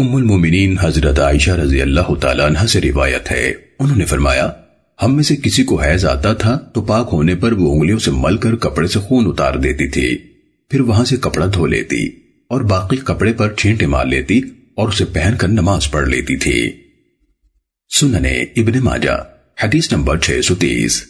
ام المومنین حضرت عائشہ رضی اللہ تعالیٰ عنہ سے روایت ہے۔ انہوں نے فرمایا، ہم میں سے کسی کو حیض آتا تھا تو پاک ہونے پر وہ انگلیوں سے مل کر کپڑے سے خون اتار دیتی تھی۔ پھر وہاں سے کپڑا دھو لیتی اور باقی کپڑے پر چھینٹے مار لیتی اور اسے پہن کر نماز پڑھ لیتی تھی۔ سننے ابن ماجہ، حدیث نمبر 630